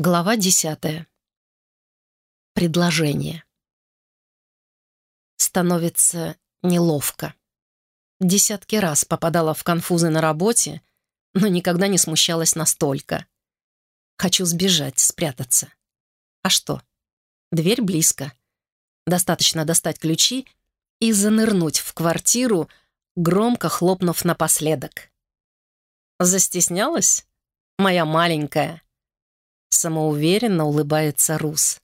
Глава десятая. Предложение. Становится неловко. Десятки раз попадала в конфузы на работе, но никогда не смущалась настолько. Хочу сбежать, спрятаться. А что? Дверь близко. Достаточно достать ключи и занырнуть в квартиру, громко хлопнув напоследок. Застеснялась? Моя маленькая. Самоуверенно улыбается Рус.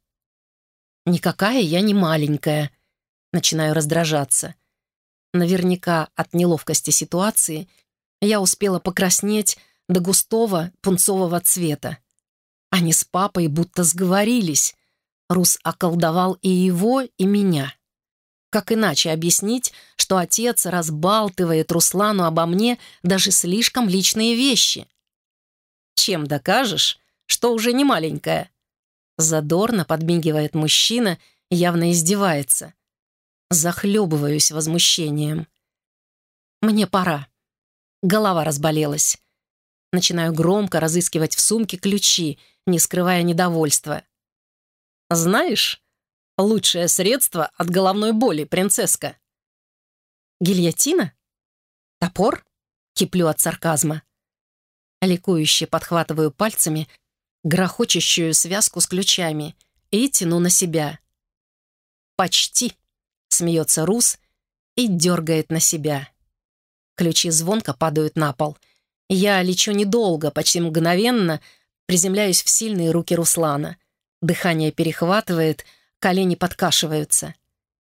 «Никакая я не маленькая», — начинаю раздражаться. Наверняка от неловкости ситуации я успела покраснеть до густого пунцового цвета. Они с папой будто сговорились. Рус околдовал и его, и меня. Как иначе объяснить, что отец разбалтывает Руслану обо мне даже слишком личные вещи? Чем докажешь, что уже не маленькая. Задорно подмигивает мужчина, явно издевается. Захлебываюсь возмущением. Мне пора. Голова разболелась. Начинаю громко разыскивать в сумке ключи, не скрывая недовольства. «Знаешь, лучшее средство от головной боли, принцесска». «Гильотина? Топор?» Киплю от сарказма. Ликующе подхватываю пальцами грохочущую связку с ключами и тяну на себя. «Почти!» — смеется Рус и дергает на себя. Ключи звонко падают на пол. Я лечу недолго, почти мгновенно, приземляюсь в сильные руки Руслана. Дыхание перехватывает, колени подкашиваются.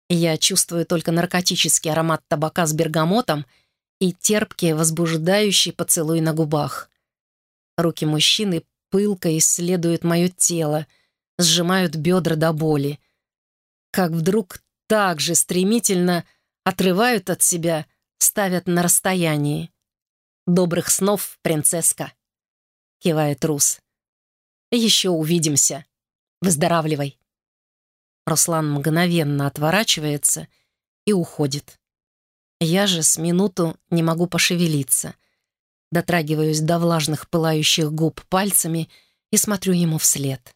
Я чувствую только наркотический аромат табака с бергамотом и терпкий, возбуждающий поцелуй на губах. Руки мужчины пылко исследуют мое тело, сжимают бедра до боли. Как вдруг так же стремительно отрывают от себя, ставят на расстоянии. «Добрых снов, принцесска!» — кивает Рус. «Еще увидимся. Выздоравливай!» Руслан мгновенно отворачивается и уходит. Я же с минуту не могу пошевелиться — Дотрагиваюсь до влажных пылающих губ пальцами и смотрю ему вслед.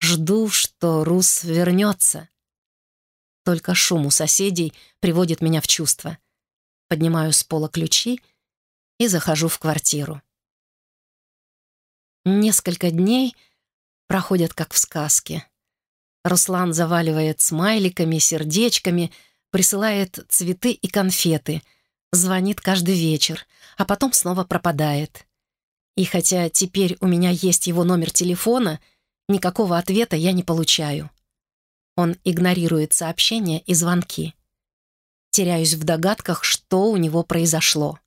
Жду, что Рус вернется. Только шум у соседей приводит меня в чувство. Поднимаю с пола ключи и захожу в квартиру. Несколько дней проходят как в сказке. Руслан заваливает смайликами, сердечками, присылает цветы и конфеты — Звонит каждый вечер, а потом снова пропадает. И хотя теперь у меня есть его номер телефона, никакого ответа я не получаю. Он игнорирует сообщения и звонки. Теряюсь в догадках, что у него произошло.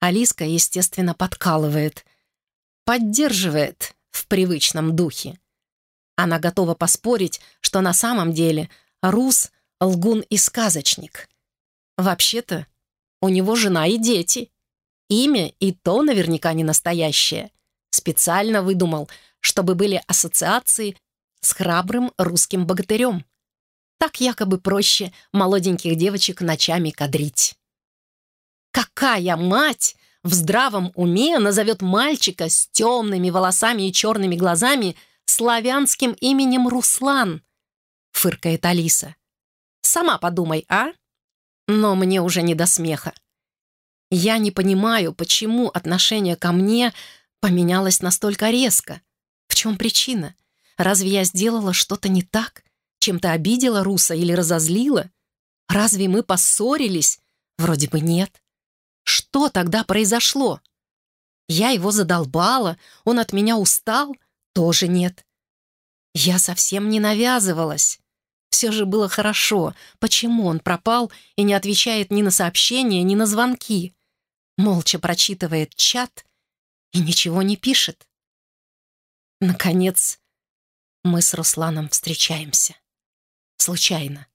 Алиска, естественно, подкалывает, поддерживает в привычном духе. Она готова поспорить, что на самом деле Рус — лгун и сказочник. Вообще-то у него жена и дети. Имя и то наверняка не настоящее. Специально выдумал, чтобы были ассоциации с храбрым русским богатырем. Так якобы проще молоденьких девочек ночами кадрить. Какая мать в здравом уме назовет мальчика с темными волосами и черными глазами славянским именем Руслан? Фыркает Алиса. Сама подумай, а? Но мне уже не до смеха. Я не понимаю, почему отношение ко мне поменялось настолько резко. В чем причина? Разве я сделала что-то не так? Чем-то обидела Руса или разозлила? Разве мы поссорились? Вроде бы нет. Что тогда произошло? Я его задолбала, он от меня устал? Тоже нет. Я совсем не навязывалась. Все же было хорошо. Почему он пропал и не отвечает ни на сообщения, ни на звонки? Молча прочитывает чат и ничего не пишет. Наконец, мы с Русланом встречаемся. Случайно.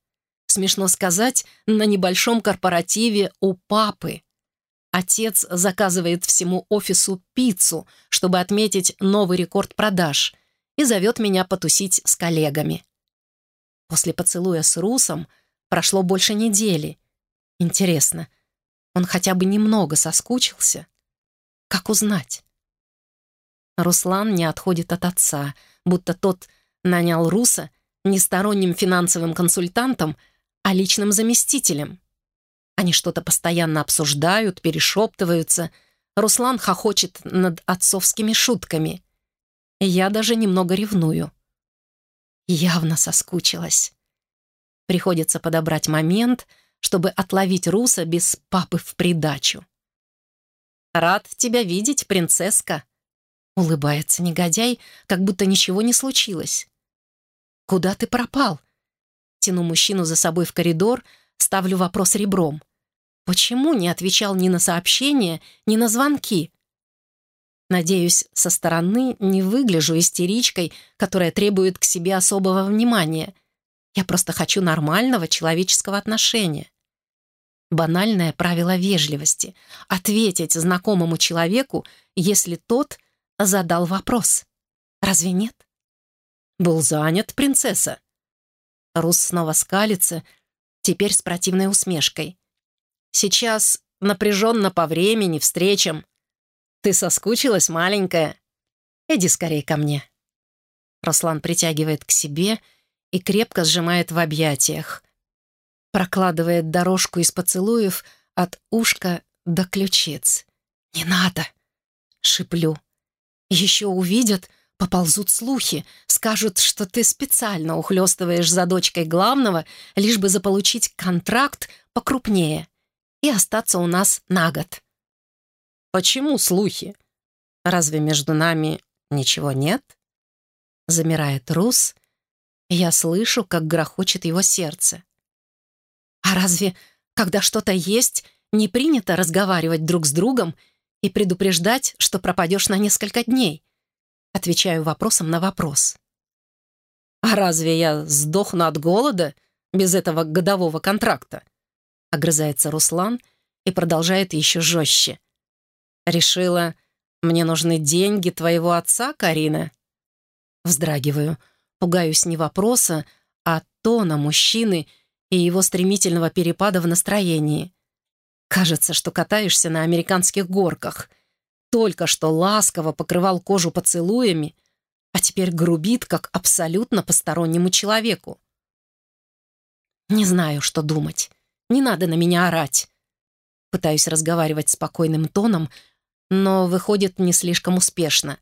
Смешно сказать, на небольшом корпоративе у папы. Отец заказывает всему офису пиццу, чтобы отметить новый рекорд продаж, и зовет меня потусить с коллегами. После поцелуя с Русом прошло больше недели. Интересно, он хотя бы немного соскучился? Как узнать? Руслан не отходит от отца, будто тот нанял Руса не сторонним финансовым консультантом, а личным заместителем. Они что-то постоянно обсуждают, перешептываются. Руслан хохочет над отцовскими шутками. Я даже немного ревную. Явно соскучилась. Приходится подобрать момент, чтобы отловить Руса без папы в придачу. «Рад тебя видеть, принцесска», — улыбается негодяй, как будто ничего не случилось. «Куда ты пропал?» Тяну мужчину за собой в коридор, ставлю вопрос ребром. Почему не отвечал ни на сообщения, ни на звонки? Надеюсь, со стороны не выгляжу истеричкой, которая требует к себе особого внимания. Я просто хочу нормального человеческого отношения. Банальное правило вежливости — ответить знакомому человеку, если тот задал вопрос. Разве нет? «Был занят, принцесса». Рус снова скалится, теперь с противной усмешкой. «Сейчас напряженно по времени, встречам. Ты соскучилась, маленькая? Иди скорее ко мне». Руслан притягивает к себе и крепко сжимает в объятиях. Прокладывает дорожку из поцелуев от ушка до ключиц. «Не надо!» — шиплю. «Еще увидят, Поползут слухи, скажут, что ты специально ухлёстываешь за дочкой главного, лишь бы заполучить контракт покрупнее и остаться у нас на год. Почему слухи? Разве между нами ничего нет? Замирает Рус, я слышу, как грохочет его сердце. А разве, когда что-то есть, не принято разговаривать друг с другом и предупреждать, что пропадешь на несколько дней? Отвечаю вопросом на вопрос. «А разве я сдохну от голода без этого годового контракта?» Огрызается Руслан и продолжает еще жестче. «Решила, мне нужны деньги твоего отца, Карина?» Вздрагиваю, пугаюсь не вопроса, а тона мужчины и его стремительного перепада в настроении. Кажется, что катаешься на американских горках — только что ласково покрывал кожу поцелуями, а теперь грубит, как абсолютно постороннему человеку. Не знаю, что думать. Не надо на меня орать. Пытаюсь разговаривать спокойным тоном, но выходит не слишком успешно.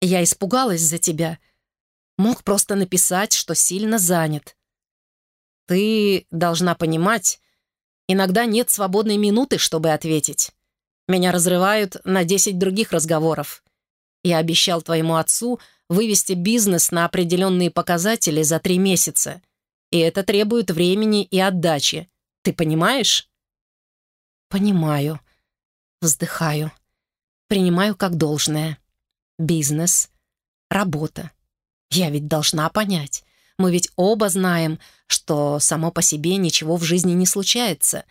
Я испугалась за тебя. Мог просто написать, что сильно занят. Ты должна понимать, иногда нет свободной минуты, чтобы ответить. Меня разрывают на 10 других разговоров. Я обещал твоему отцу вывести бизнес на определенные показатели за три месяца. И это требует времени и отдачи. Ты понимаешь? Понимаю. Вздыхаю. Принимаю как должное. Бизнес. Работа. Я ведь должна понять. Мы ведь оба знаем, что само по себе ничего в жизни не случается.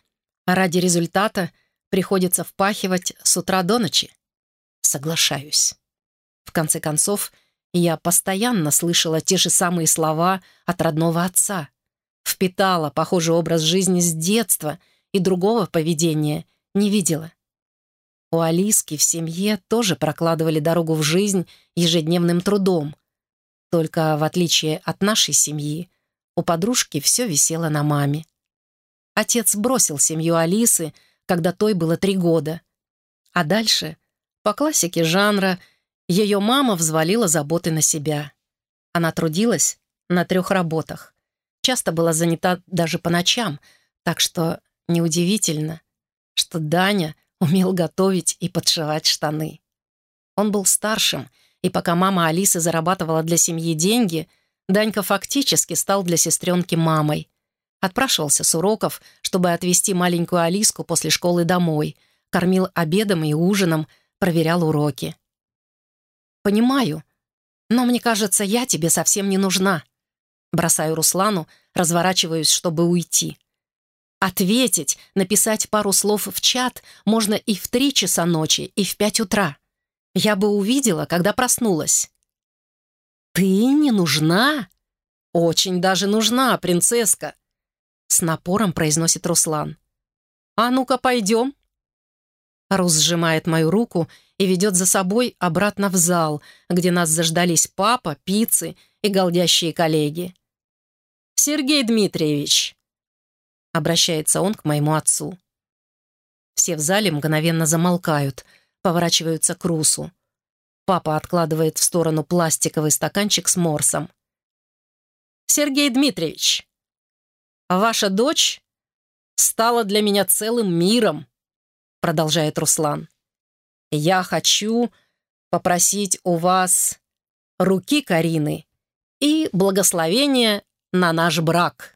А ради результата — приходится впахивать с утра до ночи. Соглашаюсь. В конце концов, я постоянно слышала те же самые слова от родного отца. Впитала похожий образ жизни с детства и другого поведения не видела. У Алиски в семье тоже прокладывали дорогу в жизнь ежедневным трудом. Только в отличие от нашей семьи, у подружки все висело на маме. Отец бросил семью Алисы, когда той было три года. А дальше, по классике жанра, ее мама взвалила заботы на себя. Она трудилась на трех работах. Часто была занята даже по ночам, так что неудивительно, что Даня умел готовить и подшивать штаны. Он был старшим, и пока мама Алисы зарабатывала для семьи деньги, Данька фактически стал для сестренки мамой. Отпрашивался с уроков, чтобы отвезти маленькую Алиску после школы домой, кормил обедом и ужином, проверял уроки. «Понимаю, но мне кажется, я тебе совсем не нужна». Бросаю Руслану, разворачиваюсь, чтобы уйти. Ответить, написать пару слов в чат можно и в три часа ночи, и в пять утра. Я бы увидела, когда проснулась. «Ты не нужна?» «Очень даже нужна, принцесска. С напором произносит Руслан. «А ну-ка, пойдем!» Рус сжимает мою руку и ведет за собой обратно в зал, где нас заждались папа, пиццы и голдящие коллеги. «Сергей Дмитриевич!» — обращается он к моему отцу. Все в зале мгновенно замолкают, поворачиваются к Русу. Папа откладывает в сторону пластиковый стаканчик с морсом. «Сергей Дмитриевич, ваша дочь стала для меня целым миром», продолжает Руслан. «Я хочу попросить у вас руки Карины и благословения на наш брак».